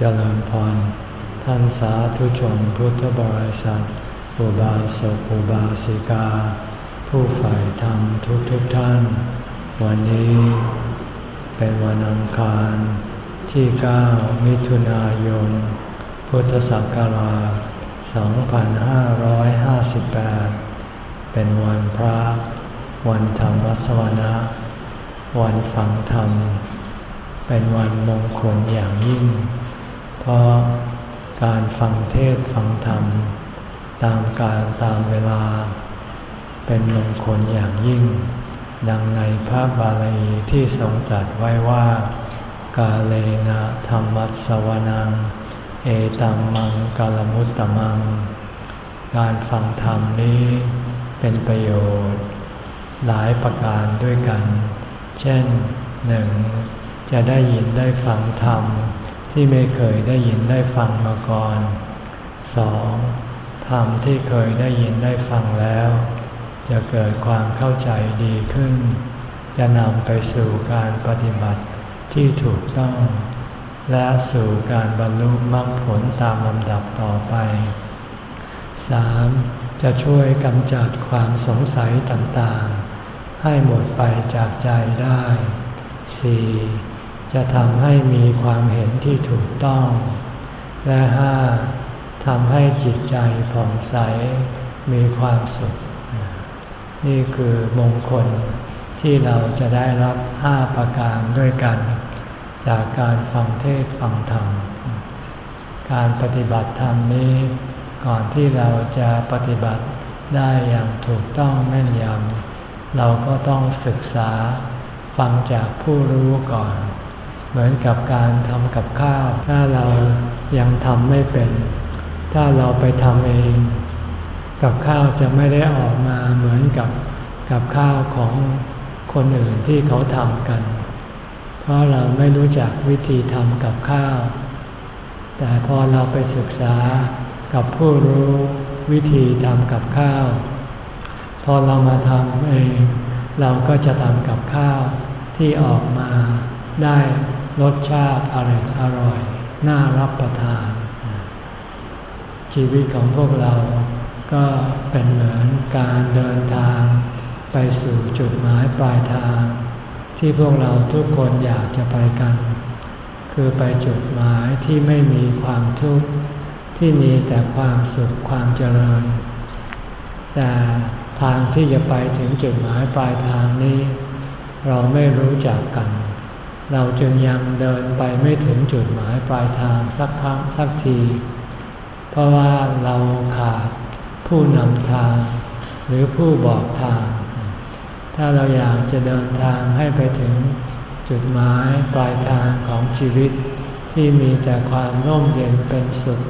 เจริญพร ท่านสาธุชนพุทธบริษัท อุบาสกอุบาสิกา ผู้ใฝ่ธรรมทุกทุกท่าน วันนี้เป็นวันอังคารที่ 9 มิถุนายน พุทธศักราช 2558 เป็นวันพระ วันธรรมวัสวนะ วันฟังธรรม เป็นวันมงคลอย่างยิ่ง เพราะการฟังเทศฟังธรรม ตามการตามเวลา เป็นมงคลอย่างยิ่ง ดังในพระบาลีที่ทรงตรัสไว้ว่า กาเลนะธรรมัสวนัง เอตัมมังกาลมุตตมัง การฟังธรรมนี้เป็นประโยชน์ หลายประการด้วยกัน เช่นหนึ่งจะได้ยินได้ฟังธรรม ที่ไม่เคยได้ยินได้ฟังมาก่อน 2. ธรรมที่เคยได้ยินได้ฟังแล้ว จะเกิดความเข้าใจดีขึ้น จะนำไปสู่การปฏิบัติที่ถูกต้อง และสู่การบรรลุมรรคผลตามลำดับต่อไป 3. จะช่วยกำจัดความสงสัยต่างๆ ให้หมดไปจากใจได้ 4. จะทำให้มีความเห็นที่ถูกต้อง และ 5. ทำให้จิตใจผ่องใสมีความสุข นี่คือมงคลที่เราจะได้รับห้าประการด้วยกัน จากการฟังเทศฟังธรรม การปฏิบัติธรรมนี้ ก่อนที่เราจะปฏิบัติได้อย่างถูกต้องแม่นยำเราก็ต้องศึกษาฟังจากผู้รู้ก่อน เหมือนกับการทำกับข้าว ถ้าเรายังทำไม่เป็น ถ้าเราไปทำเอง กับข้าวจะไม่ได้ออกมาเหมือนกับกับข้าวของคนอื่นที่เขาทำกัน เพราะเราไม่รู้จักวิธีทำกับข้าว แต่พอเราไปศึกษากับผู้รู้วิธีทำกับข้าว พอเรามาทำเอง เราก็จะทำกับข้าวที่ออกมาได้ รสชาติอร่อยอร่อย น่ารับประทาน ชีวิตของพวกเราก็เป็นเหมือนการเดินทาง ไปสู่จุดหมายปลายทาง ที่พวกเราทุกคนอยากจะไปกัน คือไปจุดหมายที่ไม่มีความทุกข์ที่มีแต่ความสุขความเจริญ แต่ทางที่จะไปถึงจุดหมายปลายทางนี้ เราไม่รู้จักกัน เราจึงยังเดินไปไม่ถึงจุดหมายปลายทางสักครั้งสักที เพราะว่าเราขาดผู้นำทาง หรือผู้บอกทาง ถ้าเราอยากจะเดินทางให้ไปถึงจุดหมายปลายทางของชีวิต ที่มีแต่ความร่มเย็นเป็นสุข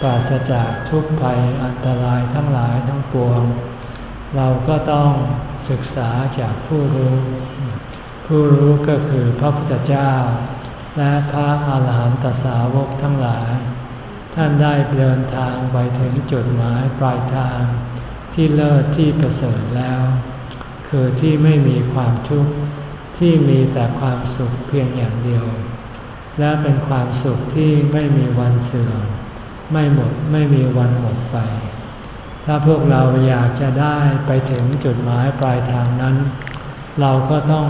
ปราศจากทุกภัยอันตรายทั้งหลายทั้งปวง เราก็ต้องศึกษาจากผู้รู้ ผู้รู้ก็คือพระพุทธเจ้า และพระอาหารหันตสาวกทั้งหลาย ท่านได้เดินทางไปถึงจุดหมายปลายทาง ที่เลิศที่ประเสริฐแล้ว คือที่ไม่มีความทุกข์ที่มีแต่ความสุขเพียงอย่างเดียว และเป็นความสุขที่ไม่มีวันเสื่อมไม่หมดไม่มีวันหมดไป ถ้าพวกเราอยากจะได้ไปถึงจุดหมายปลายทางนั้น เราก็ต้อง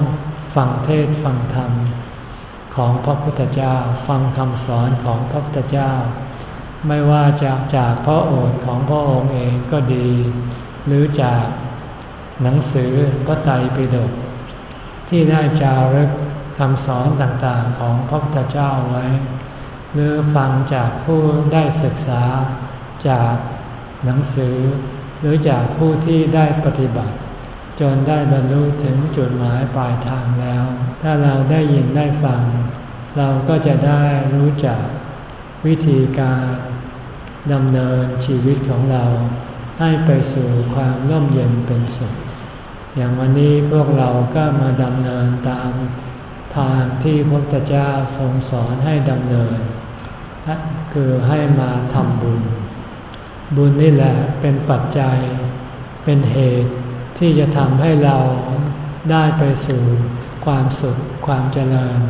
ฟังเทศฟังธรรม ของพระพุทธเจ้าฟังคำสอนของพระพุทธเจ้า ไม่ว่าจากจากพระโอษฐ์ของพระองค์เองก็ดี หรือจากหนังสือพระไตรปิฎกที่ได้จารึกคำสอนต่างๆของพระพุทธเจ้าไว้ หรือฟังจากผู้ได้ศึกษาจากหนังสือ หรือจากผู้ที่ได้ปฏิบัติ จนได้บรรลุถึงจุดหมายปลายทางแล้ว ถ้าเราได้ยินได้ฟัง เราก็จะได้รู้จักวิธีการดำเนินชีวิตของเรา ให้ไปสู่ความร่มเย็นเป็นสุข อย่างวันนี้พวกเราก็มาดำเนินตามทางที่พระพุทธเจ้าทรงสอนให้ดำเนิน คือให้มาทำบุญ บุญนี่แหละเป็นปัจจัย เป็นเหตุ ที่จะทำให้เราได้ไปสู่ความสุขความเจริญ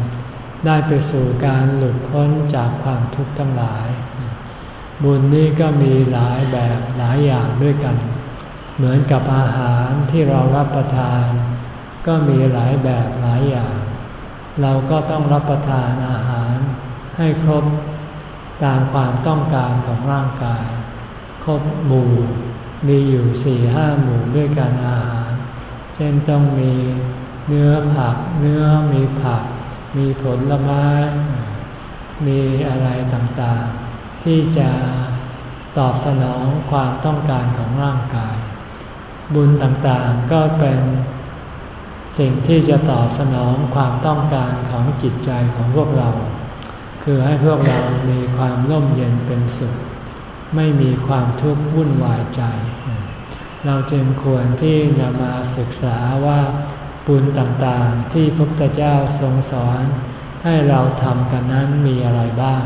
ได้ไปสู่การหลุดพ้นจากความทุกข์ทั้งหลาย บุญนี้ก็มีหลายแบบหลายอย่างด้วยกัน เหมือนกับอาหารที่เรารับประทาน ก็มีหลายแบบหลายอย่าง เราก็ต้องรับประทานอาหารให้ครบตามความต้องการของร่างกาย ครบหมู่ มีอยู่สี่ห้าหมู่ด้วยกันอาหาร เช่นต้องมีเนื้อผัก เนื้อมีผัก มีผลไม้ มีอะไรต่างๆ ที่จะตอบสนองความต้องการของร่างกาย บุญต่างๆก็เป็นสิ่งที่จะตอบสนองความต้องการของจิตใจของพวกเรา คือให้พวกเรามีความร่มเย็นเป็นสุข ไม่มีความทุกข์วุ่นวายใจ เราจึงควรที่จะมาศึกษาว่าบุญต่างๆ ที่พระพุทธเจ้าทรงสอน ให้เราทำกันนั้นมีอะไรบ้าง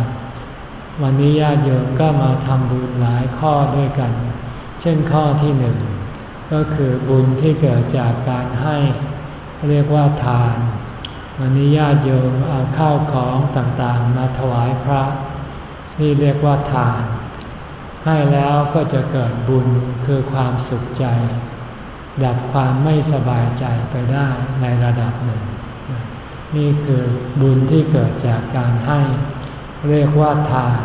วันนี้ญาติโยมก็มาทำบุญหลายข้อด้วยกัน เช่นข้อที่หนึ่งก็คือบุญที่เกิดจากการให้เรียกว่าทาน วันนี้ญาติโยมเอาข้าวของต่างๆ มาถวายพระ นี่เรียกว่าทาน ให้แล้วก็จะเกิดบุญคือความสุขใจ ดับความไม่สบายใจไปได้ในระดับหนึ่ง นี่คือบุญที่เกิดจากการให้ เรียกว่าทาน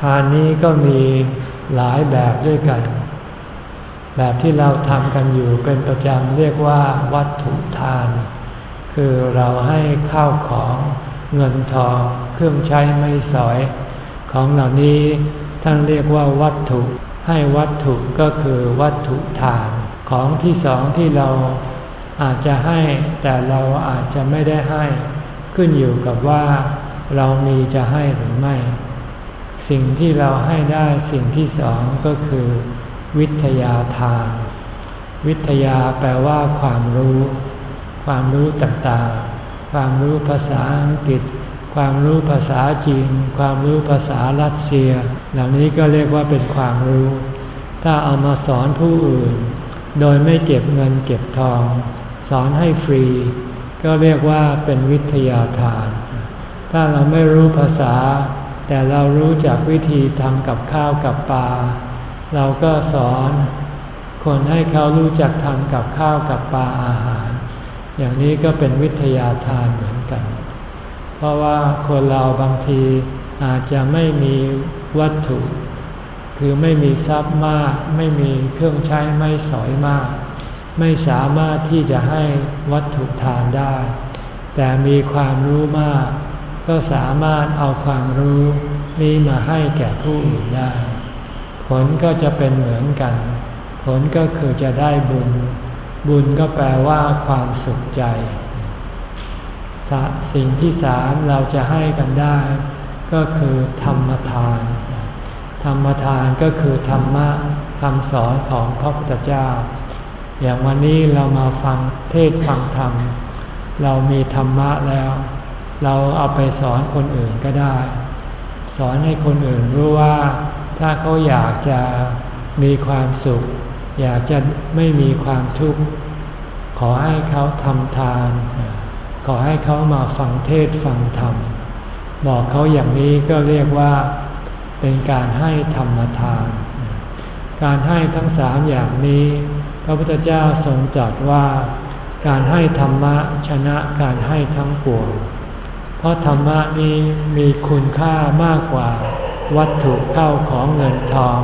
ทานนี้ก็มีหลายแบบด้วยกัน แบบที่เราทำกันอยู่เป็นประจำเรียกว่าวัตถุทาน คือเราให้ข้าวของเงินทองเครื่องใช้ไม่สอย ของเหล่านี้ ท่านเรียกว่าวัตถุ ให้วัตถุก็คือวัตถุทาน ของที่สองที่เราอาจจะให้แต่เราอาจจะไม่ได้ให้ ขึ้นอยู่กับว่า เรามีจะให้หรือไม่ สิ่งที่เราให้ได้สิ่งที่สองก็คือ วิทยาทาน วิทยาแปลว่าความรู้ ความรู้ต่างๆ ความรู้ภาษาอังกฤษ ความรู้ภาษาจีน ความรู้ภาษารัสเซีย เหล่านี้ก็เรียกว่าเป็นความรู้ ถ้าเอามาสอนผู้อื่น โดยไม่เก็บเงินเก็บทอง สอนให้ฟรี ก็เรียกว่าเป็นวิทยาทาน ถ้าเราไม่รู้ภาษา แต่เรารู้จักวิธีทำกับข้าวกับปลา เราก็สอนคนให้เขารู้จักทำกับข้าวกับปลาอาหาร อย่างนี้ก็เป็นวิทยาทานเหมือนกัน เพราะว่าคนเราบางทีอาจจะไม่มีวัตถุ คือไม่มีทรัพย์มาก ไม่มีเครื่องใช้ไม่สอยมาก ไม่สามารถที่จะให้วัตถุทานได้ แต่มีความรู้มาก ก็สามารถเอาความรู้นี้มาให้แก่ผู้อื่นได้ ผลก็จะเป็นเหมือนกัน ผลก็คือจะได้บุญ บุญก็แปลว่าความสุขใจ สิ่งที่สามเราจะให้กันได้ ก็คือธรรมทาน ธรรมทานก็คือธรรมะคำสอนของพระพุทธเจ้า อย่างวันนี้เรามาฟังเทศฟังธรรม เรามีธรรมะแล้ว เราเอาไปสอนคนอื่นก็ได้ สอนให้คนอื่นรู้ว่า ถ้าเขาอยากจะมีความสุข อยากจะไม่มีความทุกข์ขอให้เขาทำทาน ขอให้เขามาฟังเทศฟังธรรม บอกเขาอย่างนี้ก็เรียกว่าเป็นการให้ธรรมทาน การให้ทั้งสามอย่างนี้ พระพุทธเจ้าทรงจัดว่า การให้ธรรมะชนะการให้ทั้งปวง เพราะธรรมะนี้มีคุณค่ามากกว่าวัตถุเข้าของเงินทอง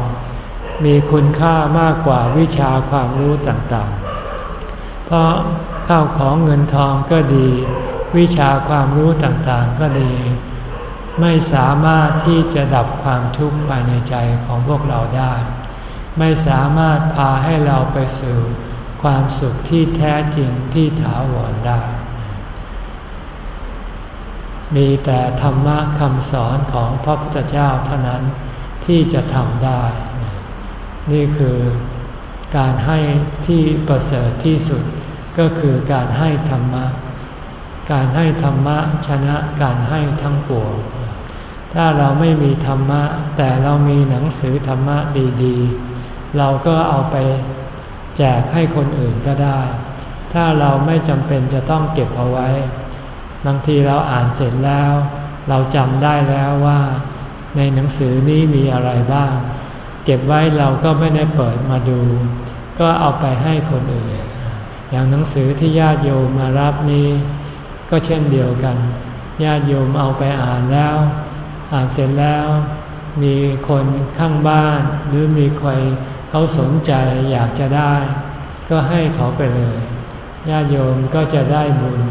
มีคุณค่ามากกว่าวิชาความรู้ต่างๆ เพราะ ข้าวของเงินทองก็ดี วิชาความรู้ต่างๆก็ดี ไม่สามารถที่จะดับความทุกข์ภายในใจของพวกเราได้ ไม่สามารถพาให้เราไปสู่ความสุขที่แท้จริงที่ถาวรได้ มีแต่ธรรมะคำสอนของพระพุทธเจ้าเท่านั้นที่จะทำได้ นี่คือการให้ที่ประเสริฐที่สุด ก็คือการให้ธรรมะ การให้ธรรมะชนะการให้ทั้งปวง ถ้าเราไม่มีธรรมะ แต่เรามีหนังสือธรรมะดีๆ เราก็เอาไปแจกให้คนอื่นก็ได้ ถ้าเราไม่จำเป็นจะต้องเก็บเอาไว้ บางทีเราอ่านเสร็จแล้ว เราจำได้แล้วว่า ในหนังสือนี้มีอะไรบ้าง เก็บไว้เราก็ไม่ได้เปิดมาดู ก็เอาไปให้คนอื่น อย่างหนังสือที่ญาติโยมมารับนี้ ก็เช่นเดียวกัน ญาติโยมเอาไปอ่านแล้ว อ่านเสร็จแล้ว มีคนข้างบ้าน หรือมีใครเขาสนใจอยากจะได้ ก็ให้เขาไปเลย ญาติโยมก็จะได้บุญ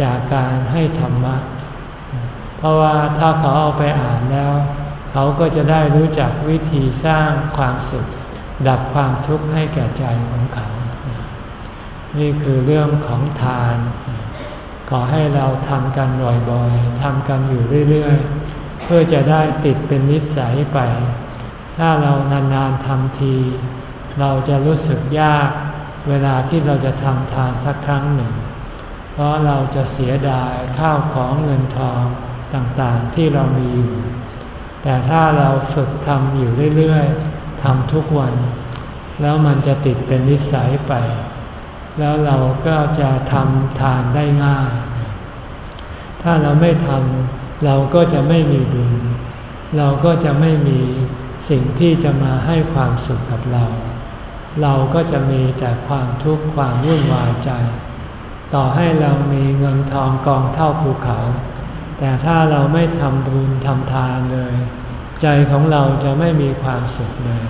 จากการให้ธรรมะ เพราะว่าถ้าเขาเอาไปอ่านแล้ว เขาก็จะได้รู้จักวิธีสร้างความสุข ดับความทุกข์ให้แก่ใจของเขา นี่คือเรื่องของทาน ขอให้เราทำกันบ่อยๆทำกันอยู่เรื่อยๆ เพื่อจะได้ติดเป็นนิสัยไป ถ้าเรานานๆทำที เราจะรู้สึกยากเวลาที่เราจะทำทานสักครั้งหนึ่ง เพราะเราจะเสียดายข้าวของเงินทองต่างๆที่เรามีอยู่ แต่ถ้าเราฝึกทำอยู่เรื่อยๆทำทุกวัน แล้วมันจะติดเป็นนิสัยไป แล้วเราก็จะทำทานได้ง่าย ถ้าเราไม่ทำเราก็จะไม่มีบุญ เราก็จะไม่มีสิ่งที่จะมาให้ความสุขกับเรา เราก็จะมีแต่ความทุกข์ความวุ่นวายใจ ต่อให้เรามีเงินทองกองเท่าภูเขา แต่ถ้าเราไม่ทำบุญทำทานเลย ใจของเราจะไม่มีความสุขเลย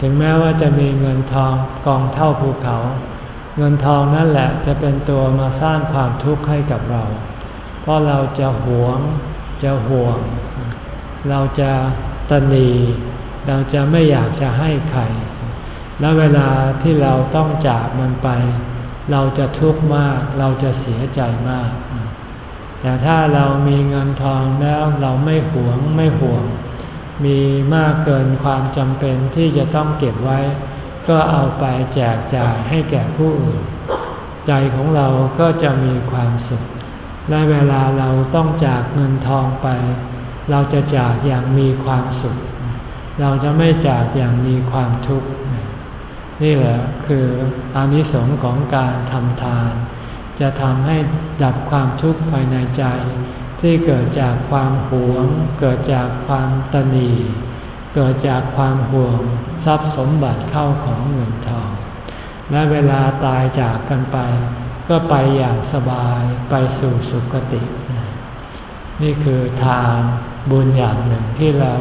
ถึงแม้ว่าจะมีเงินทองกองเท่าภูเขา เงินทองนั่นแหละจะเป็นตัวมาสร้างความทุกข์ให้กับเรา เพราะเราจะหวง จะห่วง เราจะตนี เราจะไม่อยากจะให้ใคร และเวลาที่เราต้องจากมันไป เราจะทุกข์มาก เราจะเสียใจมาก แต่ถ้าเรามีเงินทองแล้วเราไม่หวงไม่ห่วง มีมากเกินความจำเป็นที่จะต้องเก็บไว้ ก็เอาไปแจกจ่ายให้แก่ผู้อื่น ใจของเราก็จะมีความสุข และเวลาเราต้องจากเงินทองไป เราจะจากอย่างมีความสุข เราจะไม่จากอย่างมีความทุกข์ นี่แหละคืออานิสงส์ของการทำทาน จะทำให้ดับความทุกข์ภายในใจ ที่เกิดจากความหวง เกิดจากความตนีเกิดจากความห่วงทรัพย์สมบัติเข้าของเงินทอง และเวลาตายจากกันไป ก็ไปอย่างสบายไปสู่สุคติ นี่คือทานบุญอย่างหนึ่งที่เรา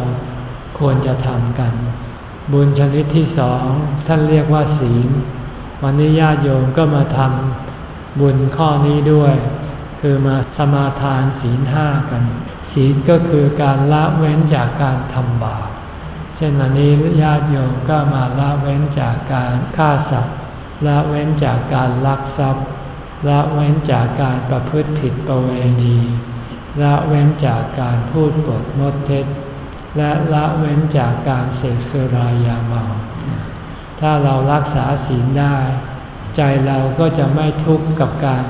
ควรจะทำกัน บุญชนิดที่สองท่านเรียกว่าศีลวันนี้ญาติโยมก็มาทำบุญข้อนี้ด้วย คือมาสมาทานศีลห้ากัน ศีลก็คือการละเว้นจากการทำบาป เช่นวันนี้ญาติโยมก็มาละเว้นจากการฆ่าสัตว์ ละเว้นจากการลักทรัพย์ ละเว้นจากการประพฤติผิดประเวณี ละเว้นจากการพูดปดมดเท็จ และละเว้นจากการเสพสุรายาเมา ถ้าเรารักษาศีลได้ ใจเราก็จะไม่ทุกข์กับการ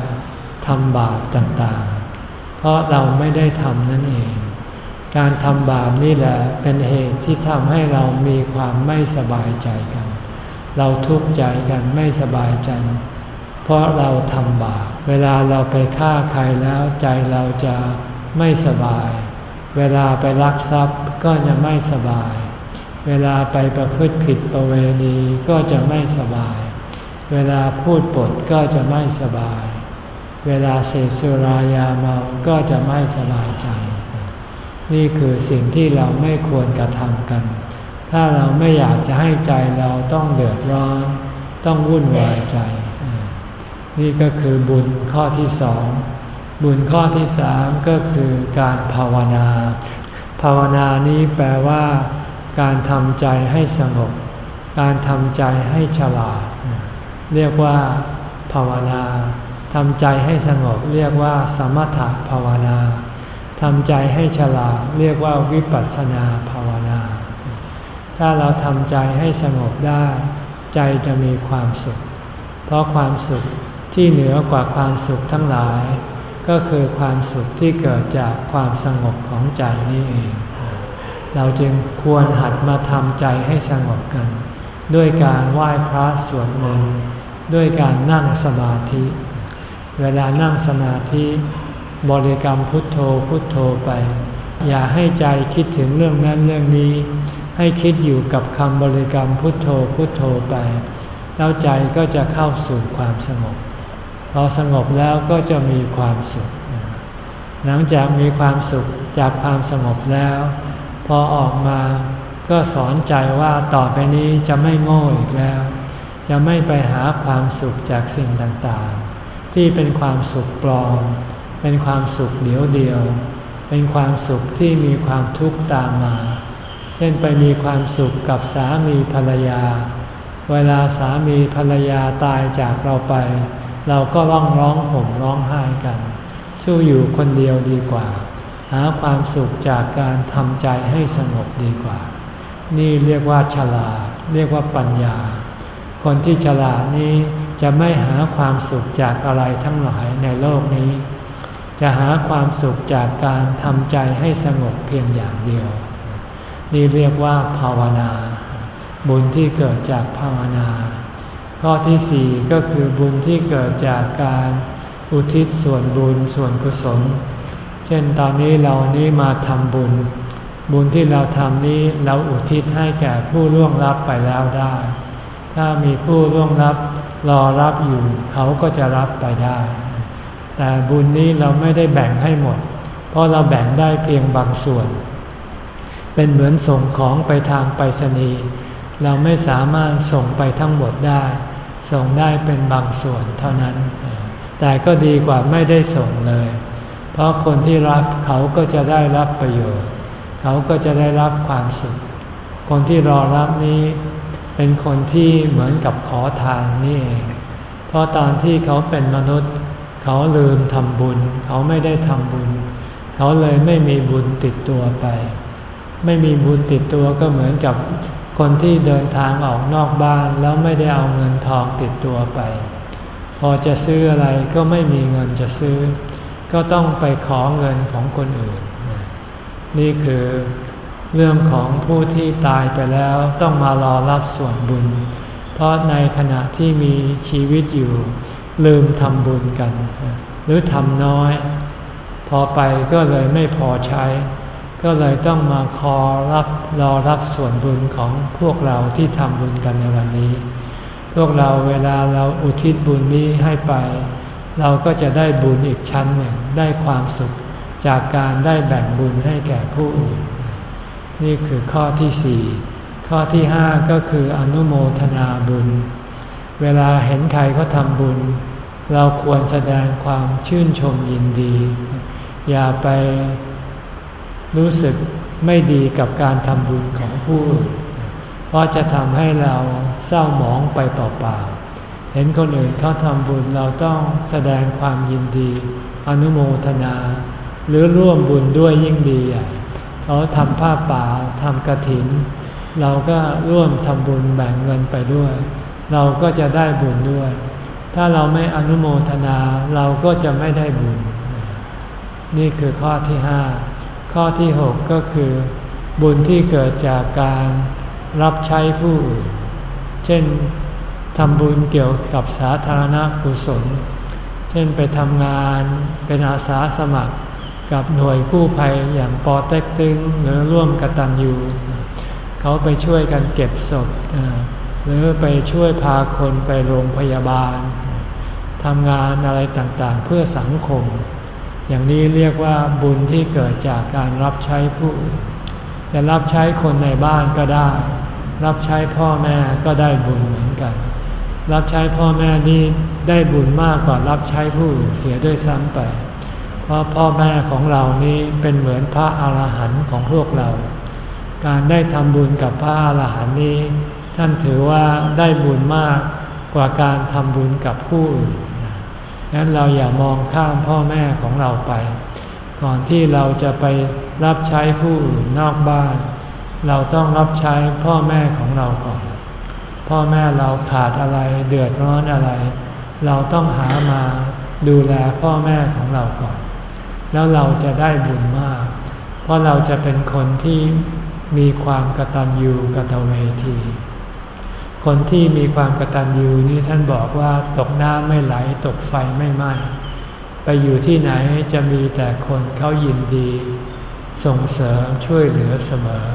ทำบาปต่างๆ เพราะเราไม่ได้ทำนั่นเอง การทำบาปนี่แหละเป็นเหตุที่ทำให้เรามีความไม่สบายใจกัน เราทุกข์ใจกันไม่สบายใจ เพราะเราทำบาป เวลาเราไปฆ่าใครแล้วใจเราจะไม่สบาย เวลาไปลักทรัพย์ก็จะไม่สบาย เวลาไปประพฤติผิดประเวณีก็จะไม่สบาย เวลาพูดปดก็จะไม่สบาย เวลาเสพสุรายาเมาก็จะไม่สบายใจ นี่คือสิ่งที่เราไม่ควรกระทำกัน ถ้าเราไม่อยากจะให้ใจเราต้องเดือดร้อน ต้องวุ่นวายใจ นี่ก็คือบุญข้อที่สองบุญข้อที่สามก็คือการภาวนา ภาวนานี้แปลว่า การทำใจให้สงบ การทำใจให้ฉลาด เรียกว่า ภาวนา ทำใจให้สงบเรียกว่าสมถภาวนาทำใจให้ฉลาดเรียกว่าวิปัสสนาภาวนา ถ้าเราทำใจให้สงบได้ ใจจะมีความสุข เพราะความสุขที่เหนือกว่าความสุขทั้งหลาย ก็คือความสุขที่เกิดจากความสงบของใจนี่เอง เราจึงควรหัดมาทำใจให้สงบกัน ด้วยการไหว้พระสวดมนต์ด้วยการนั่งสมาธิ เวลานั่งสมาธิบริกรรมพุทโธพุทโธไป อย่าให้ใจคิดถึงเรื่องนั้นเรื่องนี้ ให้คิดอยู่กับคำบริกรรมพุทโธพุทโธไป แล้วใจก็จะเข้าสู่ความสงบพอสงบแล้วก็จะมีความสุข หลังจากมีความสุขจากความสงบแล้ว พอออกมาก็สอนใจว่าต่อไปนี้จะไม่โง่อีกแล้ว จะไม่ไปหาความสุขจากสิ่งต่างๆ ที่เป็นความสุขปลอม เป็นความสุขเดียวเดียว เป็นความสุขที่มีความทุกข์ตามมา เช่นไปมีความสุขกับสามีภรรยา เวลาสามีภรรยาตายจากเราไป เราก็ร้องร้องห่มร้องไห้กัน สู้อยู่คนเดียวดีกว่า หาความสุขจากการทำใจให้สงบดีกว่า นี่เรียกว่าฉลาด เรียกว่าปัญญา คนที่ฉลาดนี้ จะไม่หาความสุขจากอะไรทั้งหลายในโลกนี้ จะหาความสุขจากการทำใจให้สงบเพียงอย่างเดียว นี่เรียกว่าภาวนา บุญที่เกิดจากภาวนา ข้อที่สี่ก็คือบุญที่เกิดจากการอุทิศส่วนบุญส่วนกุศล เช่นตอนนี้เรานี้มาทำบุญ บุญที่เราทำนี้เราอุทิศให้แก่ผู้ล่วงลับไปแล้วได้ ถ้ามีผู้ล่วงลับ รอรับอยู่เขาก็จะรับไปได้ แต่บุญนี้เราไม่ได้แบ่งให้หมด เพราะเราแบ่งได้เพียงบางส่วน เป็นเหมือนส่งของไปทางไปรษณีย์เราไม่สามารถส่งไปทั้งหมดได้ ส่งได้เป็นบางส่วนเท่านั้น แต่ก็ดีกว่าไม่ได้ส่งเลย เพราะคนที่รับเขาก็จะได้รับประโยชน์ เขาก็จะได้รับความสุข คนที่รอรับนี้ เป็นคนที่เหมือนกับขอทานนี่เอง เพราะตอนที่เขาเป็นมนุษย์ เขาลืมทำบุญ เขาไม่ได้ทำบุญ เขาเลยไม่มีบุญติดตัวไป ไม่มีบุญติดตัวก็เหมือนกับคนที่เดินทางออกนอกบ้านแล้วไม่ได้เอาเงินทองติดตัวไป พอจะซื้ออะไรก็ไม่มีเงินจะซื้อ ก็ต้องไปขอเงินของคนอื่น นี่คือ เรื่องของผู้ที่ตายไปแล้วต้องมารอรับส่วนบุญ เพราะในขณะที่มีชีวิตอยู่ ลืมทำบุญกัน หรือทำน้อย พอไปก็เลยไม่พอใช้ ก็เลยต้องมาคอรับรอรับส่วนบุญของพวกเราที่ทำบุญกันในวันนี้ พวกเราเวลาเราอุทิศบุญนี้ให้ไป เราก็จะได้บุญอีกชั้นหนึ่งได้ความสุขจากการได้แบ่งบุญให้แก่ผู้อื่น นี่คือข้อที่สี่ข้อที่ห้าก็คืออนุโมทนาบุญ เวลาเห็นใครเขาทำบุญ เราควรแสดงความชื่นชมยินดี อย่าไปรู้สึกไม่ดีกับการทำบุญของผู้อื่นเพราะจะทำให้เราเศร้าหมองไปเปล่าๆ เห็นคนอื่นเขาทำบุญเราต้องแสดงความยินดี อนุโมทนา หรือร่วมบุญด้วยยิ่งดี เขาทำผ้าป่าทำกระถิน เราก็ร่วมทำบุญแบ่งเงินไปด้วย เราก็จะได้บุญด้วย ถ้าเราไม่อนุโมทนาเราก็จะไม่ได้บุญ นี่คือข้อที่ห้าข้อที่หกก็คือ บุญที่เกิดจากการรับใช้ผู้อื่นเช่นทำบุญเกี่ยวกับสาธารณกุศล เช่นไปทำงานเป็นอาสาสมัคร กับหน่วยกู้ภัยอย่างปอเต็กตึงหรือร่วมกตันยูเขาไปช่วยกันเก็บศพหรือไปช่วยพาคนไปโรงพยาบาลทำงานอะไรต่างๆ เพื่อสังคม อย่างนี้เรียกว่าบุญที่เกิดจากการรับใช้ผู้อื่นจะรับใช้คนในบ้านก็ได้ รับใช้พ่อแม่ก็ได้บุญเหมือนกัน รับใช้พ่อแม่นี่ได้บุญมากกว่ารับใช้ผู้อื่นเสียด้วยซ้ำไป เพราะพ่อแม่ของเรานี้เป็นเหมือนพระอาหารหันต์ของพวกเรา การได้ทำบุญกับพระอาหารหันต์นี้ ท่านถือว่าได้บุญมากกว่าการทำบุญกับผู้อื่นนั้นเราอย่ามองข้ามพ่อแม่ของเราไป ก่อนที่เราจะไปรับใช้ผู้อื่นนอกบ้าน เราต้องรับใช้พ่อแม่ของเราก่อน พ่อแม่เราขาดอะไรเดือดร้อนอะไร เราต้องหามาดูแลพ่อแม่ของเราก่อน แล้วเราจะได้บุญมาก เพราะเราจะเป็นคนที่มีความกตัญญูกตเวที คนที่มีความกตัญญูนี่ท่านบอกว่าตกน้ำไม่ไหลตกไฟไม่ไหม้ไปอยู่ที่ไหนจะมีแต่คนเขายินดี ส่งเสริมช่วยเหลือเสมอ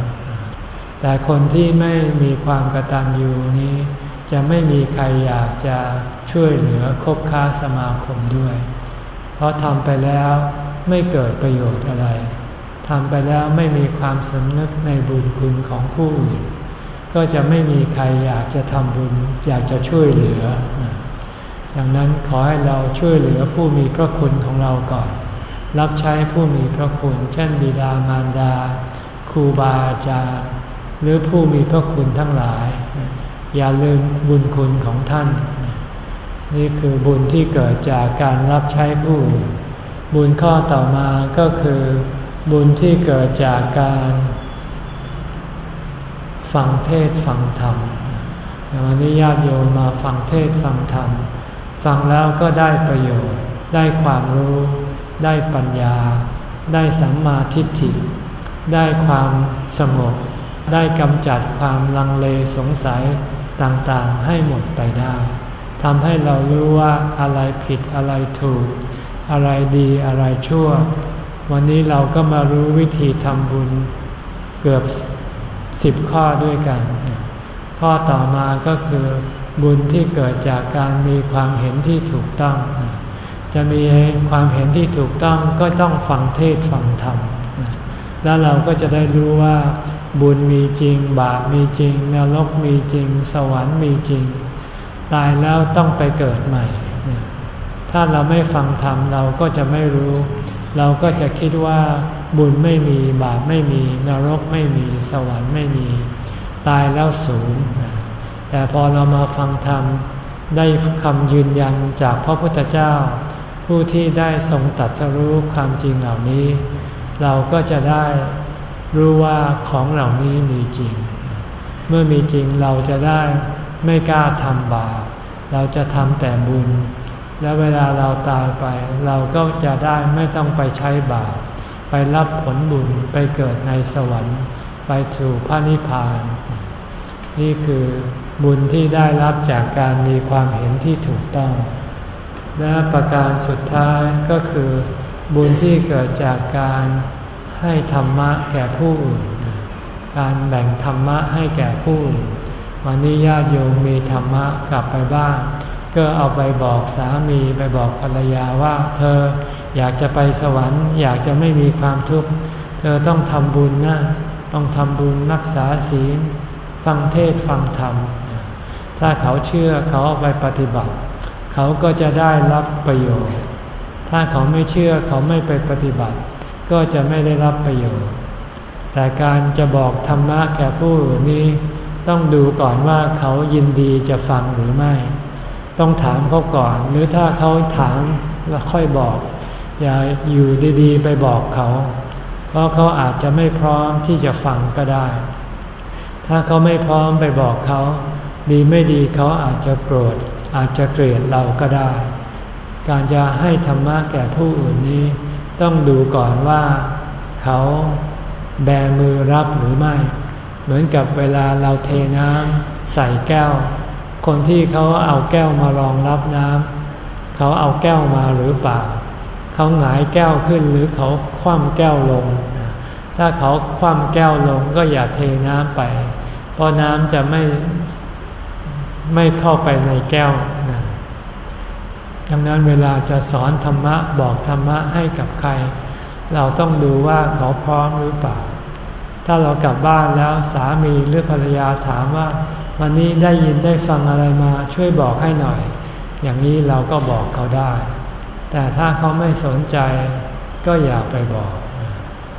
แต่คนที่ไม่มีความกตัญญูนี้ จะไม่มีใครอยากจะช่วยเหลือคบค้าสมาคมด้วย เพราะทำไปแล้ว ไม่เกิดประโยชน์อะไรทำไปแล้วไม่มีความสำนึกในบุญคุณของผู้อื่น ก็จะไม่มีใครอยากจะทำบุญอยากจะช่วยเหลือ ดังนั้นขอให้เราช่วยเหลือผู้มีพระคุณของเราก่อน รับใช้ผู้มีพระคุณ เช่นบิดามารดาครูบาอาจารย์หรือผู้มีพระคุณทั้งหลาย อย่าลืมบุญคุณของท่าน นี่คือบุญที่เกิดจากการรับใช้ผู้ บุญข้อต่อมาก็คือบุญที่เกิดจากการฟังเทศฟังธรรมวันนี้ญาติโยมมาฟังเทศฟังธรรม ฟังแล้วก็ได้ประโยชน์ ได้ความรู้ ได้ปัญญา ได้สัมมาทิฏฐิ ได้ความสงบได้กำจัดความลังเลสงสัยต่างๆให้หมดไปได้ทำให้เรารู้ว่าอะไรผิดอะไรถูก อะไรดีอะไรชั่ว วันนี้เราก็มารู้วิธีทำบุญเกือบสิบข้อด้วยกัน ข้อต่อมาก็คือบุญที่เกิดจากการมีความเห็นที่ถูกต้อง จะมีความเห็นที่ถูกต้องก็ต้องฟังเทศฟังธรรม แล้วเราก็จะได้รู้ว่า บุญมีจริง บาปมีจริง นรกมีจริง สวรรค์มีจริง ตายแล้วต้องไปเกิดใหม่ ถ้าเราไม่ฟังธรรมเราก็จะไม่รู้ เราก็จะคิดว่าบุญไม่มีบาปไม่มี นรกไม่มีสวรรค์ไม่มี ตายแล้วสูญแต่พอเรามาฟังธรรมได้คำยืนยันจากพระพุทธเจ้า ผู้ที่ได้ทรงตัดสรู้ความจริงเหล่านี้ เราก็จะได้รู้ว่าของเหล่านี้มีจริง เมื่อมีจริงเราจะได้ไม่กล้าทำบาปเราจะทำแต่บุญ แล้วเวลาเราตายไป เราก็จะได้ไม่ต้องไปใช้บาปไปรับผลบุญไปเกิดในสวรรค์ ไปสู่พระนิพพาน นี่คือบุญที่ได้รับจากการมีความเห็นที่ถูกต้อง และประการสุดท้ายก็คือ บุญที่เกิดจากการให้ธรรมะแก่ผู้อื่น การแบ่งธรรมะให้แก่ผู้อื่นวันนี้ญาติโยมมีธรรมะกลับไปบ้าน ก็เอาไปบอกสามีไปบอกภรรยาว่าเธออยากจะไปสวรรค์ อยากจะไม่มีความทุกข์เธอต้องทำบุญนะต้องทำบุญรักษาศีล ฟังเทศฟังธรรม ถ้าเขาเชื่อเขาเอาไปปฏิบัติ เขาก็จะได้รับประโยชน์ ถ้าเขาไม่เชื่อเขาไม่ไปปฏิบัติ ก็จะไม่ได้รับประโยชน์ แต่การจะบอกธรรมะแก่ผู้นี้ ต้องดูก่อนว่าเขายินดีจะฟังหรือไม่ ต้องถามเขาก่อน หรือถ้าเขาถามแล้วค่อยบอก อย่าอยู่ดีๆ ไปบอกเขา เพราะเขาอาจจะไม่พร้อมที่จะฟังก็ได้ ถ้าเขาไม่พร้อมไปบอกเขา ดีไม่ดีเขาอาจจะโกรธ อาจจะเกลียดเราก็ได้ การจะให้ธรรมะแก่ผู้อื่นนี้ ต้องดูก่อนว่า เขาแบมือรับหรือไม่ เหมือนกับเวลาเราเทน้ำใส่แก้ว คนที่เขาเอาแก้วมารองรับน้ำเขาเอาแก้วมาหรือเปล่า เขาหงายแก้วขึ้นหรือเขาคว่ำแก้วลง ถ้าเขาคว่ำแก้วลงก็อย่าเทน้ำไป เพราะน้ำจะไม่ไม่เข้าไปในแก้วดังนั้นเวลาจะสอนธรรมะบอกธรรมะให้กับใคร เราต้องดูว่าเขาพร้อมหรือเปล่า ถ้าเรากลับบ้านแล้วสามีหรือภรรยาถามว่า วันนี้ได้ยินได้ฟังอะไรมาช่วยบอกให้หน่อย อย่างนี้เราก็บอกเขาได้ แต่ถ้าเขาไม่สนใจก็อย่าไปบอก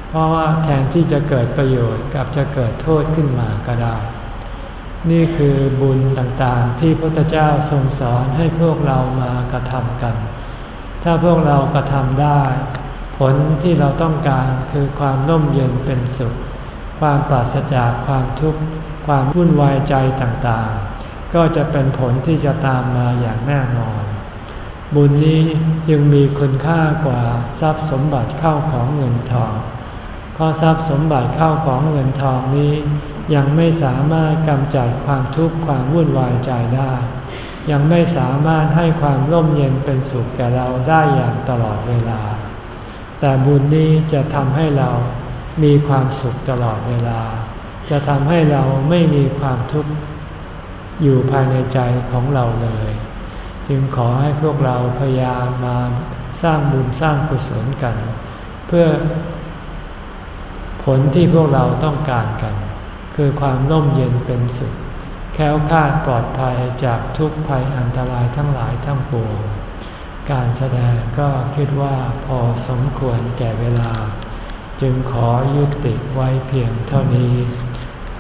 เพราะว่าแทนที่จะเกิดประโยชน์กับจะเกิดโทษขึ้นมาก็ได้ นี่คือบุญต่างๆ ที่พระพุทธเจ้าทรงสอนให้พวกเรามากระทำกัน ถ้าพวกเรากระทำได้ ผลที่เราต้องการคือความร่มเย็นเป็นสุข ความปราศจากความทุกข์ ความวุ่นวายใจต่างๆ ก็จะเป็นผลที่จะตามมาอย่างแน่นอน บุญนี้จึงมีคุณค่ากว่าทรัพย์สมบัติเข้าของเงินทอง เพราะทรัพย์สมบัติเข้าของเงินทองนี้ยังไม่สามารถกำจัดความทุกข์ความวุ่นวายใจได้ ยังไม่สามารถให้ความร่มเย็นเป็นสุขแก่เราได้อย่างตลอดเวลา แต่บุญนี้จะทำให้เรามีความสุขตลอดเวลา จะทำให้เราไม่มีความทุกข์อยู่ภายในใจของเราเลย จึงขอให้พวกเราพยายามมาสร้างบุญสร้างกุศลกัน เพื่อผลที่พวกเราต้องการกัน คือความร่มเย็นเป็นสุข แค้วคาดปลอดภัยจากทุกภัยอันตรายทั้งหลายทั้งปวง การแสดงก็คิดว่าพอสมควรแก่เวลา จึงขอยุติไว้เพียงเท่านี้